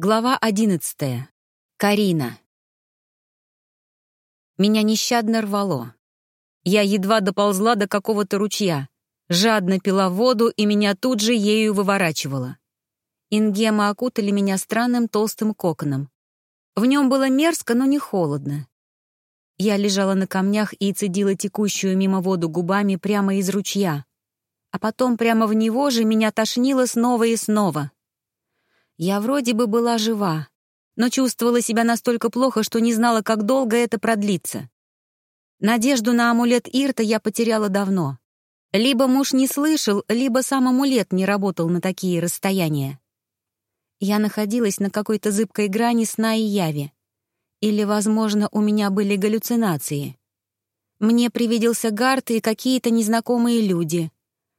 Глава одиннадцатая. Карина. Меня нещадно рвало. Я едва доползла до какого-то ручья, жадно пила воду и меня тут же ею выворачивала. Ингемы окутали меня странным толстым коконом. В нем было мерзко, но не холодно. Я лежала на камнях и цедила текущую мимо воду губами прямо из ручья. А потом прямо в него же меня тошнило снова и снова — я вроде бы была жива, но чувствовала себя настолько плохо, что не знала, как долго это продлится. Надежду на амулет Ирта я потеряла давно. Либо муж не слышал, либо сам амулет не работал на такие расстояния. Я находилась на какой-то зыбкой грани сна и яви. Или, возможно, у меня были галлюцинации. Мне привиделся Гарт и какие-то незнакомые люди.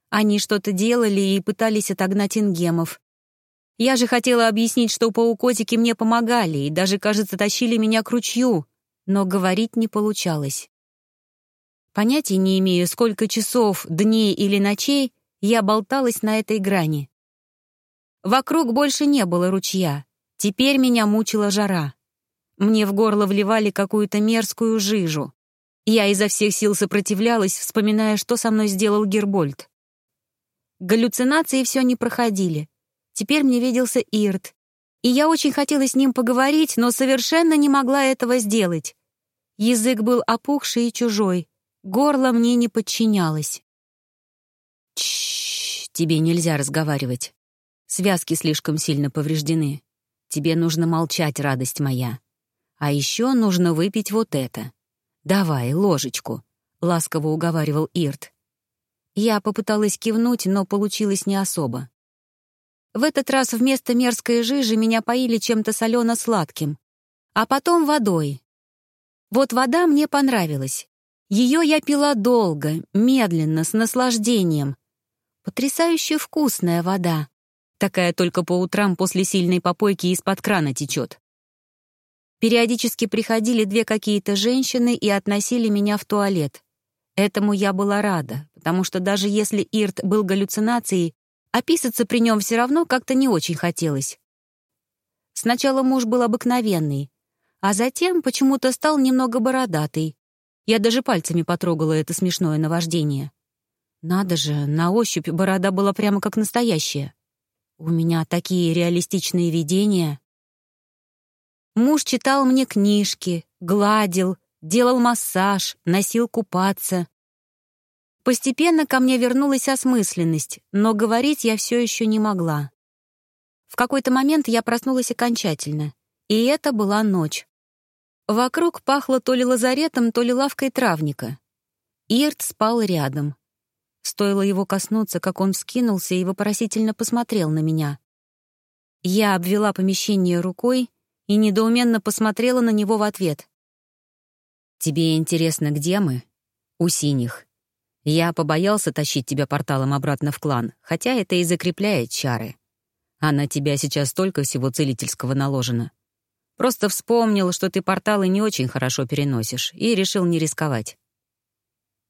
Они что-то делали и пытались отогнать ингемов, я же хотела объяснить, что паукотики мне помогали и даже, кажется, тащили меня к ручью, но говорить не получалось. Понятия не имею, сколько часов, дней или ночей я болталась на этой грани. Вокруг больше не было ручья. Теперь меня мучила жара. Мне в горло вливали какую-то мерзкую жижу. Я изо всех сил сопротивлялась, вспоминая, что со мной сделал Гербольд. Галлюцинации все не проходили. Теперь мне виделся Ирт. И я очень хотела с ним поговорить, но совершенно не могла этого сделать. Язык был опухший и чужой. Горло мне не подчинялось. Чш, тебе нельзя разговаривать. Связки слишком сильно повреждены. Тебе нужно молчать, радость моя. А еще нужно выпить вот это. Давай, ложечку, — ласково уговаривал Ирт. Я попыталась кивнуть, но получилось не особо. В этот раз вместо мерзкой жижи меня поили чем-то солено-сладким, а потом водой. Вот вода мне понравилась. Ее я пила долго, медленно, с наслаждением. Потрясающе вкусная вода. Такая только по утрам после сильной попойки из-под крана течет. Периодически приходили две какие-то женщины и относили меня в туалет. Этому я была рада, потому что даже если Ирт был галлюцинацией, Описаться при нем все равно как-то не очень хотелось. Сначала муж был обыкновенный, а затем почему-то стал немного бородатый. Я даже пальцами потрогала это смешное наваждение. Надо же, на ощупь борода была прямо как настоящая. У меня такие реалистичные видения. Муж читал мне книжки, гладил, делал массаж, носил купаться. Постепенно ко мне вернулась осмысленность, но говорить я все еще не могла. В какой-то момент я проснулась окончательно, и это была ночь. Вокруг пахло то ли лазаретом, то ли лавкой травника. Ирт спал рядом. Стоило его коснуться, как он вскинулся и вопросительно посмотрел на меня. Я обвела помещение рукой и недоуменно посмотрела на него в ответ. «Тебе интересно, где мы?» «У синих. Я побоялся тащить тебя порталом обратно в клан, хотя это и закрепляет чары. А на тебя сейчас столько всего целительского наложено. Просто вспомнил, что ты порталы не очень хорошо переносишь, и решил не рисковать.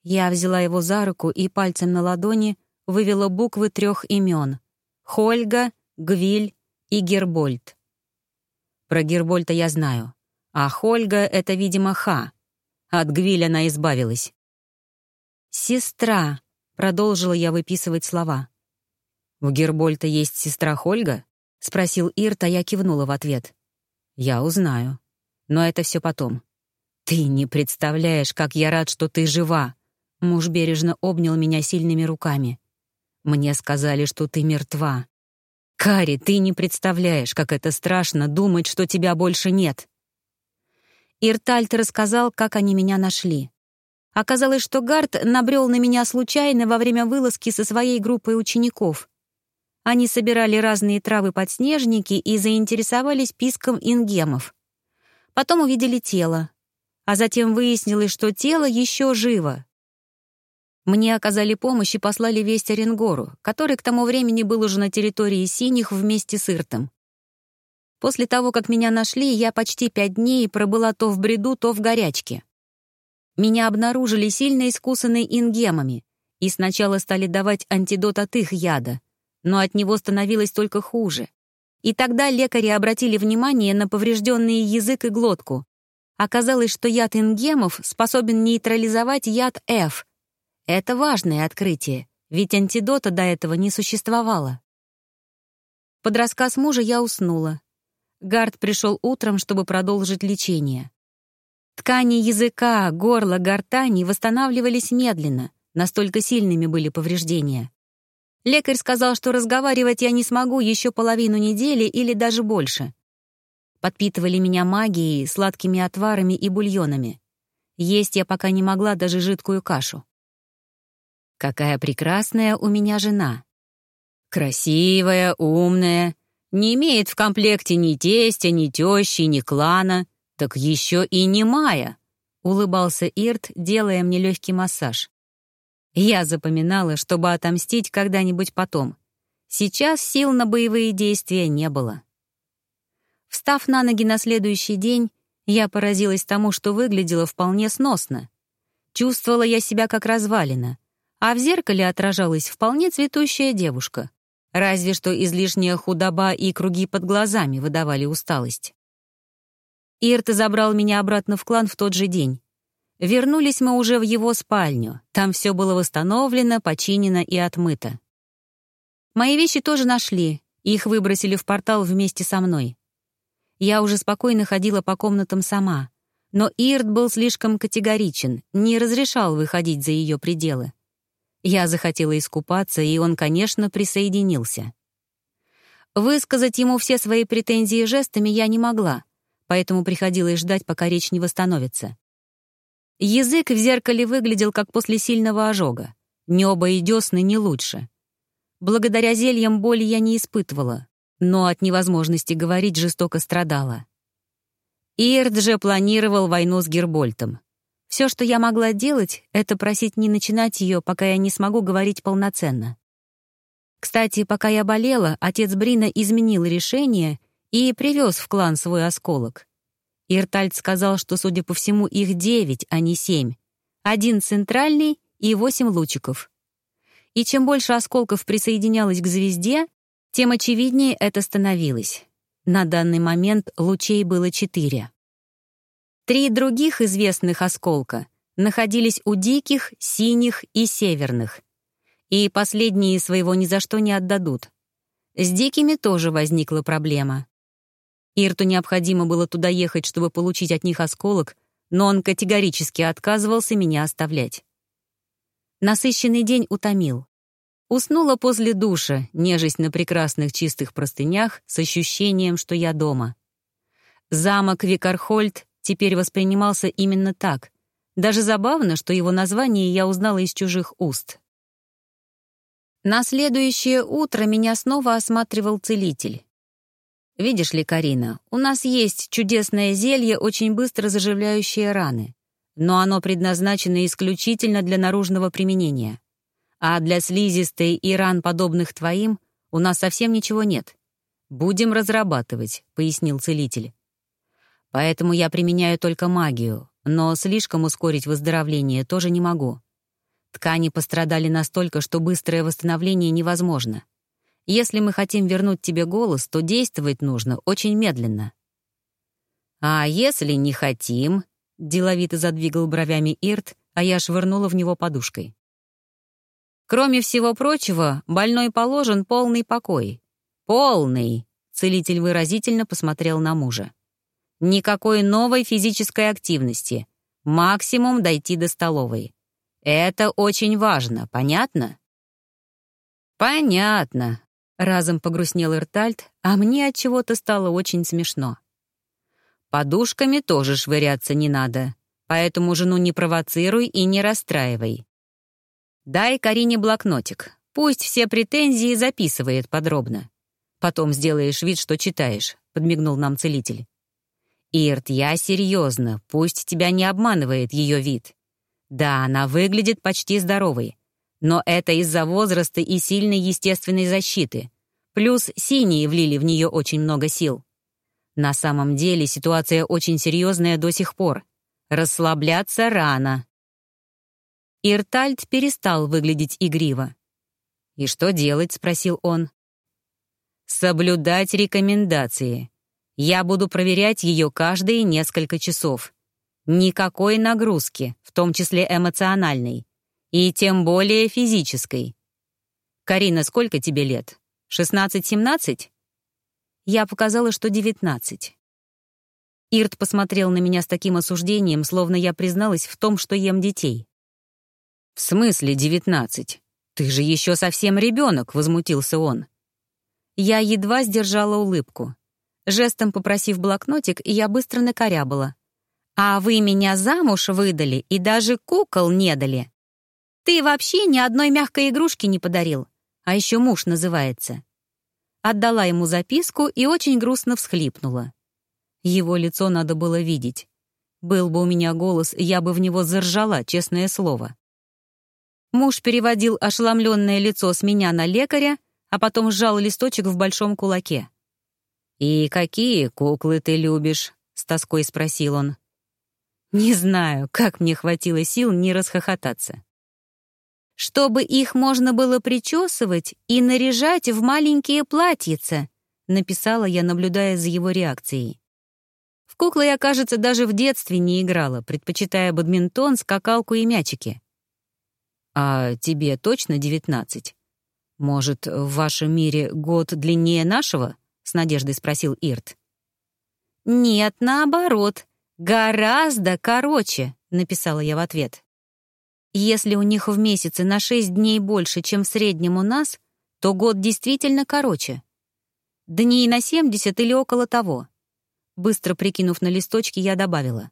Я взяла его за руку и пальцем на ладони вывела буквы трех имен — Хольга, Гвиль и Гербольд. Про Гербольта я знаю, а Хольга — это, видимо, Ха. От Гвиля она избавилась. «Сестра», — продолжила я выписывать слова. «У Гербольта есть сестра Хольга?» — спросил Ирт, а я кивнула в ответ. «Я узнаю. Но это все потом». «Ты не представляешь, как я рад, что ты жива!» Муж бережно обнял меня сильными руками. «Мне сказали, что ты мертва. Кари, ты не представляешь, как это страшно думать, что тебя больше нет». Иртальт рассказал, как они меня нашли. Оказалось, что Гард набрел на меня случайно во время вылазки со своей группой учеников. Они собирали разные травы-подснежники и заинтересовались писком ингемов. Потом увидели тело. А затем выяснилось, что тело еще живо. Мне оказали помощь и послали весть Оренгору, который к тому времени был уже на территории Синих вместе с Иртом. После того, как меня нашли, я почти пять дней пробыла то в бреду, то в горячке. Меня обнаружили сильно искусанной ингемами и сначала стали давать антидот от их яда, но от него становилось только хуже. И тогда лекари обратили внимание на поврежденный язык и глотку. Оказалось, что яд ингемов способен нейтрализовать яд F. Это важное открытие, ведь антидота до этого не существовало. Под рассказ мужа я уснула. Гард пришел утром, чтобы продолжить лечение. Ткани языка, горла, гортани восстанавливались медленно, настолько сильными были повреждения. Лекарь сказал, что разговаривать я не смогу еще половину недели или даже больше. Подпитывали меня магией, сладкими отварами и бульонами. Есть я пока не могла даже жидкую кашу. Какая прекрасная у меня жена. Красивая, умная, не имеет в комплекте ни тестя, ни тещи, ни клана, так еще и не Майя, улыбался Ирт, делая мне легкий массаж. Я запоминала, чтобы отомстить когда-нибудь потом. Сейчас сил на боевые действия не было. Встав на ноги на следующий день, я поразилась тому, что выглядело вполне сносно. Чувствовала я себя как развалина, а в зеркале отражалась вполне цветущая девушка. Разве что излишняя худоба и круги под глазами выдавали усталость. Ирт забрал меня обратно в клан в тот же день. Вернулись мы уже в его спальню. Там все было восстановлено, починено и отмыто. Мои вещи тоже нашли, их выбросили в портал вместе со мной. Я уже спокойно ходила по комнатам сама, но Ирт был слишком категоричен, не разрешал выходить за ее пределы. Я захотела искупаться, и он, конечно, присоединился. Высказать ему все свои претензии жестами я не могла, поэтому приходилось ждать, пока речь не восстановится. Язык в зеркале выглядел как после сильного ожога. Небо и десны не лучше. Благодаря зельям боли я не испытывала, но от невозможности говорить жестоко страдала. Ирд же планировал войну с Гербольтом. Все, что я могла делать, это просить не начинать ее, пока я не смогу говорить полноценно. Кстати, пока я болела, отец Брина изменил решение и привез в клан свой осколок. Иртальд сказал, что, судя по всему, их девять, а не семь. Один центральный и восемь лучиков. И чем больше осколков присоединялось к звезде, тем очевиднее это становилось. На данный момент лучей было четыре. Три других известных осколка находились у диких, синих и северных. И последние своего ни за что не отдадут. С дикими тоже возникла проблема. Ирту необходимо было туда ехать, чтобы получить от них осколок, но он категорически отказывался меня оставлять. Насыщенный день утомил. Уснула после душа, нежесть на прекрасных чистых простынях с ощущением, что я дома. Замок Викархольд теперь воспринимался именно так. Даже забавно, что его название я узнала из чужих уст. На следующее утро меня снова осматривал целитель. Видишь ли, Карина, у нас есть чудесное зелье, очень быстро заживляющее раны. Но оно предназначено исключительно для наружного применения. А для слизистой и ран, подобных твоим, у нас совсем ничего нет. Будем разрабатывать, пояснил целитель. Поэтому я применяю только магию, но слишком ускорить выздоровление тоже не могу. Ткани пострадали настолько, что быстрое восстановление невозможно. Если мы хотим вернуть тебе голос, то действовать нужно очень медленно». «А если не хотим?» — деловито задвигал бровями Ирт, а я швырнула в него подушкой. «Кроме всего прочего, больной положен полный покой. Полный!» — целитель выразительно посмотрел на мужа. «Никакой новой физической активности. Максимум дойти до столовой. Это очень важно, понятно?» «Понятно», Разом погрустнел Иртальд, а мне от чего-то стало очень смешно. Подушками тоже швыряться не надо, поэтому жену не провоцируй и не расстраивай. Дай Карине блокнотик, пусть все претензии записывает подробно. Потом сделаешь вид, что читаешь, подмигнул нам целитель. Ирт, я серьезно, пусть тебя не обманывает ее вид. Да, она выглядит почти здоровой, но это из-за возраста и сильной естественной защиты. Плюс синие влили в нее очень много сил. На самом деле ситуация очень серьезная до сих пор. Расслабляться рано. Иртальд перестал выглядеть игриво. «И что делать?» — спросил он. Соблюдать рекомендации. Я буду проверять ее каждые несколько часов. Никакой нагрузки, в том числе эмоциональной. И тем более физической. Карина, сколько тебе лет? 16-17? Я показала, что 19. Ирт посмотрел на меня с таким осуждением, словно я призналась в том, что ем детей. «В смысле девятнадцать? Ты же еще совсем ребенок», — возмутился он. Я едва сдержала улыбку. Жестом попросив блокнотик, я быстро накорябала. «А вы меня замуж выдали и даже кукол не дали. Ты вообще ни одной мягкой игрушки не подарил, а еще муж называется». Отдала ему записку и очень грустно всхлипнула. Его лицо надо было видеть. Был бы у меня голос, я бы в него заржала, честное слово. Муж переводил ошеломленное лицо с меня на лекаря, а потом сжал листочек в большом кулаке. «И какие куклы ты любишь?» — с тоской спросил он. Не знаю, как мне хватило сил не расхохотаться. «Чтобы их можно было причесывать и наряжать в маленькие платьица», — написала я, наблюдая за его реакцией. В куклы я, кажется, даже в детстве не играла, предпочитая бадминтон, скакалку и мячики. «А тебе точно девятнадцать? Может, в вашем мире год длиннее нашего?» — с надеждой спросил Ирт. «Нет, наоборот, гораздо короче», — написала я в ответ. «Если у них в месяце на шесть дней больше, чем в среднем у нас, то год действительно короче. Дней на семьдесят или около того». Быстро прикинув на листочки, я добавила.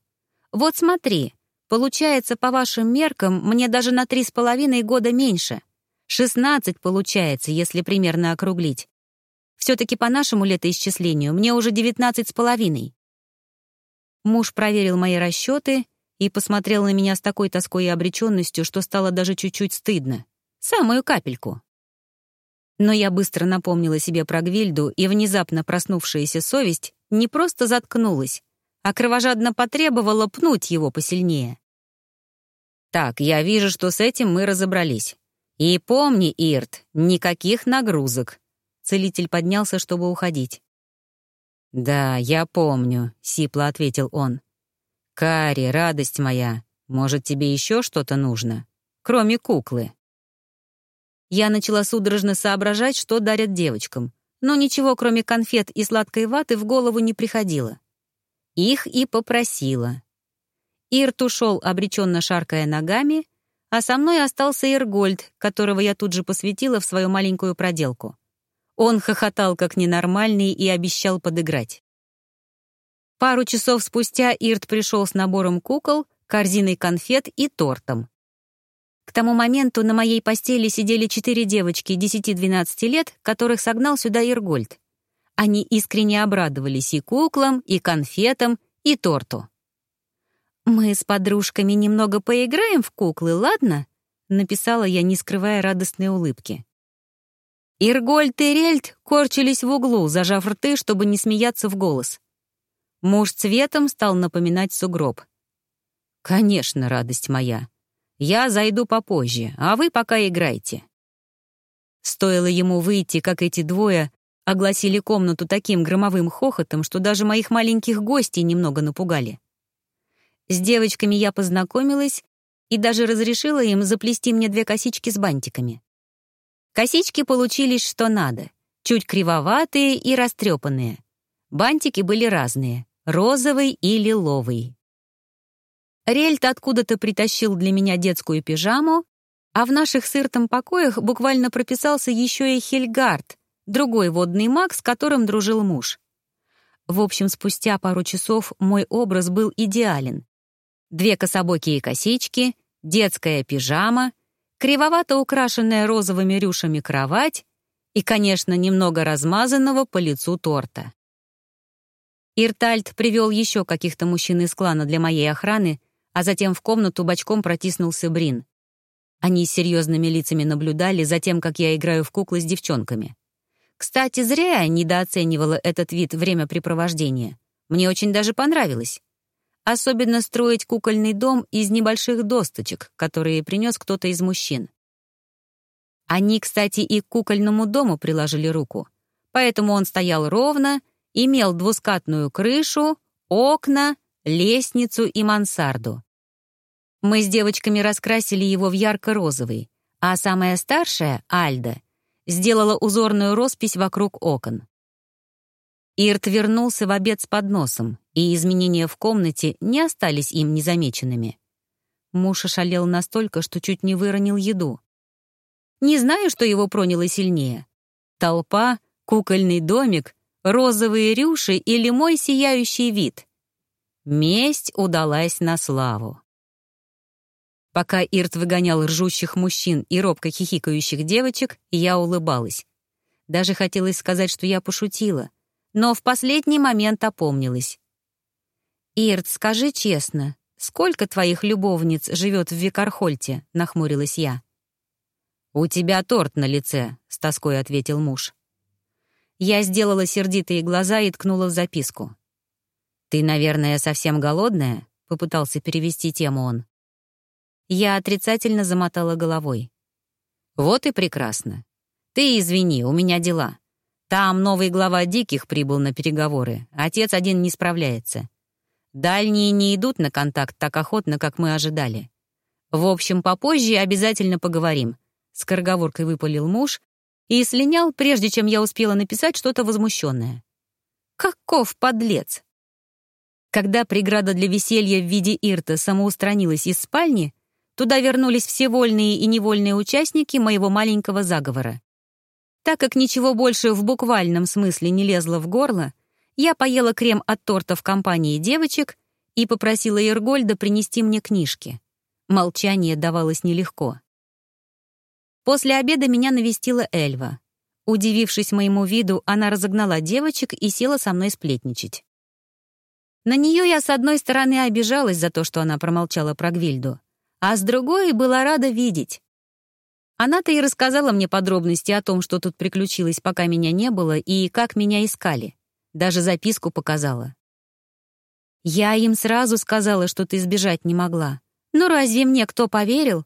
«Вот смотри, Получается, по вашим меркам, мне даже на три с половиной года меньше. Шестнадцать получается, если примерно округлить. Все-таки по нашему летоисчислению мне уже девятнадцать с половиной. Муж проверил мои расчеты и посмотрел на меня с такой тоской и обреченностью, что стало даже чуть-чуть стыдно. Самую капельку. Но я быстро напомнила себе про Гвильду, и внезапно проснувшаяся совесть не просто заткнулась, а кровожадно потребовала пнуть его посильнее. «Так, я вижу, что с этим мы разобрались. И помни, Ирт, никаких нагрузок». Целитель поднялся, чтобы уходить. «Да, я помню», — сипло ответил он. «Кари, радость моя, может, тебе еще что-то нужно? Кроме куклы?» Я начала судорожно соображать, что дарят девочкам, но ничего, кроме конфет и сладкой ваты, в голову не приходило. Их и попросила. Ирт ушел, обреченно шаркая ногами, а со мной остался Иргольд, которого я тут же посвятила в свою маленькую проделку. Он хохотал как ненормальный и обещал подыграть. Пару часов спустя Ирт пришел с набором кукол, корзиной конфет и тортом. К тому моменту на моей постели сидели четыре девочки 10-12 лет, которых согнал сюда Иргольд. Они искренне обрадовались и куклам, и конфетам, и торту. «Мы с подружками немного поиграем в куклы, ладно?» — написала я, не скрывая радостной улыбки. Иргольд и Рельд корчились в углу, зажав рты, чтобы не смеяться в голос. Муж цветом стал напоминать сугроб. «Конечно, радость моя. Я зайду попозже, а вы пока играйте». Стоило ему выйти, как эти двое огласили комнату таким громовым хохотом, что даже моих маленьких гостей немного напугали. С девочками я познакомилась и даже разрешила им заплести мне две косички с бантиками. Косички получились что надо, чуть кривоватые и растрепанные. Бантики были разные — розовый и лиловый. Рельт откуда-то притащил для меня детскую пижаму, а в наших сыртом покоях буквально прописался еще и Хельгард, другой водный маг, с которым дружил муж. В общем, спустя пару часов мой образ был идеален. Две кособокие косички, детская пижама, кривовато украшенная розовыми рюшами кровать и, конечно, немного размазанного по лицу торта. Иртальд привел еще каких-то мужчин из клана для моей охраны, а затем в комнату бочком протиснулся Брин. Они с серьезными лицами наблюдали за тем, как я играю в куклы с девчонками. Кстати, зря я недооценивала этот вид времяпрепровождения. Мне очень даже понравилось. Особенно строить кукольный дом из небольших досточек, которые принес кто-то из мужчин. Они, кстати, и к кукольному дому приложили руку. поэтому он стоял ровно, имел двускатную крышу, окна, лестницу и мансарду. Мы с девочками раскрасили его в ярко-розовый, а самая старшая, Альда, сделала узорную роспись вокруг окон. Ирт вернулся в обед с подносом, и изменения в комнате не остались им незамеченными. Муж ошалел настолько, что чуть не выронил еду. Не знаю, что его проняло сильнее. Толпа, кукольный домик, розовые рюши или мой сияющий вид. Месть удалась на славу. Пока Ирт выгонял ржущих мужчин и робко хихикающих девочек, я улыбалась. Даже хотелось сказать, что я пошутила, но в последний момент опомнилась. «Ирт, скажи честно, сколько твоих любовниц живет в Викархольте?» — нахмурилась я. «У тебя торт на лице», — с тоской ответил муж. Я сделала сердитые глаза и ткнула в записку. «Ты, наверное, совсем голодная?» — попытался перевести тему он. Я отрицательно замотала головой. «Вот и прекрасно. Ты извини, у меня дела. Там новый глава диких прибыл на переговоры. Отец один не справляется. Дальние не идут на контакт так охотно, как мы ожидали. В общем, попозже обязательно поговорим». Скороговоркой выпалил муж и слинял, прежде чем я успела написать что-то возмущенное. «Каков подлец!» Когда преграда для веселья в виде Ирта самоустранилась из спальни, Туда вернулись все вольные и невольные участники моего маленького заговора. Так как ничего больше в буквальном смысле не лезло в горло, я поела крем от торта в компании девочек и попросила Иргольда принести мне книжки. Молчание давалось нелегко. После обеда меня навестила Эльва. Удивившись моему виду, она разогнала девочек и села со мной сплетничать. На нее я, с одной стороны, обижалась за то, что она промолчала про Гвильду, а с другой была рада видеть. Она-то и рассказала мне подробности о том, что тут приключилось, пока меня не было, и как меня искали. Даже записку показала. Я им сразу сказала, что ты сбежать не могла. Ну разве мне кто поверил?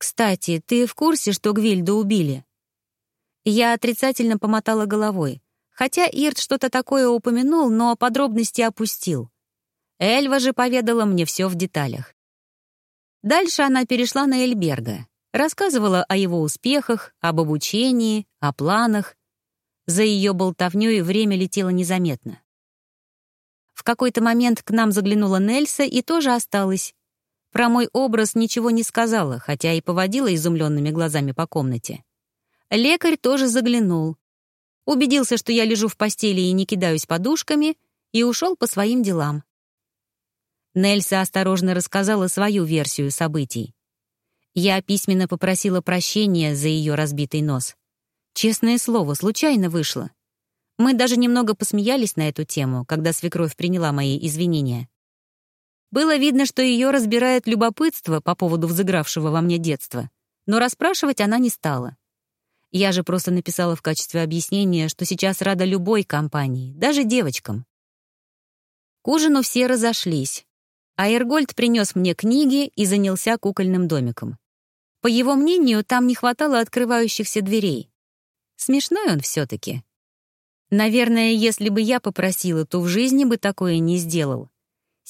Кстати, ты в курсе, что Гвильду убили? Я отрицательно помотала головой, хотя Ирт что-то такое упомянул, но подробности опустил. Эльва же поведала мне все в деталях. Дальше она перешла на Эльберга, рассказывала о его успехах, об обучении, о планах. За ее болтовнёй время летело незаметно. В какой-то момент к нам заглянула Нельса и тоже осталась. Про мой образ ничего не сказала, хотя и поводила изумленными глазами по комнате. Лекарь тоже заглянул. Убедился, что я лежу в постели и не кидаюсь подушками, и ушел по своим делам. Нельса осторожно рассказала свою версию событий. Я письменно попросила прощения за ее разбитый нос. Честное слово, случайно вышло. Мы даже немного посмеялись на эту тему, когда свекровь приняла мои извинения. Было видно, что ее разбирает любопытство по поводу взыгравшего во мне детства, но расспрашивать она не стала. Я же просто написала в качестве объяснения, что сейчас рада любой компании, даже девочкам. К ужину все разошлись, а Эргольд принес мне книги и занялся кукольным домиком. По его мнению, там не хватало открывающихся дверей. Смешной он все-таки. Наверное, если бы я попросила, то в жизни бы такое не сделал.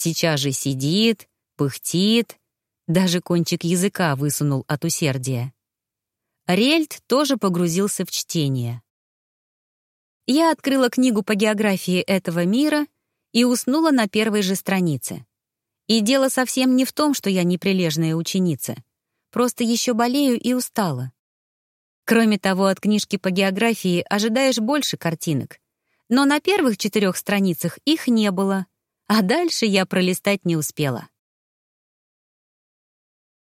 Сейчас же сидит, пыхтит, даже кончик языка высунул от усердия. Рельд тоже погрузился в чтение. Я открыла книгу по географии этого мира и уснула на первой же странице. И дело совсем не в том, что я неприлежная ученица. Просто еще болею и устала. Кроме того, от книжки по географии ожидаешь больше картинок. Но на первых четырех страницах их не было, а дальше я пролистать не успела.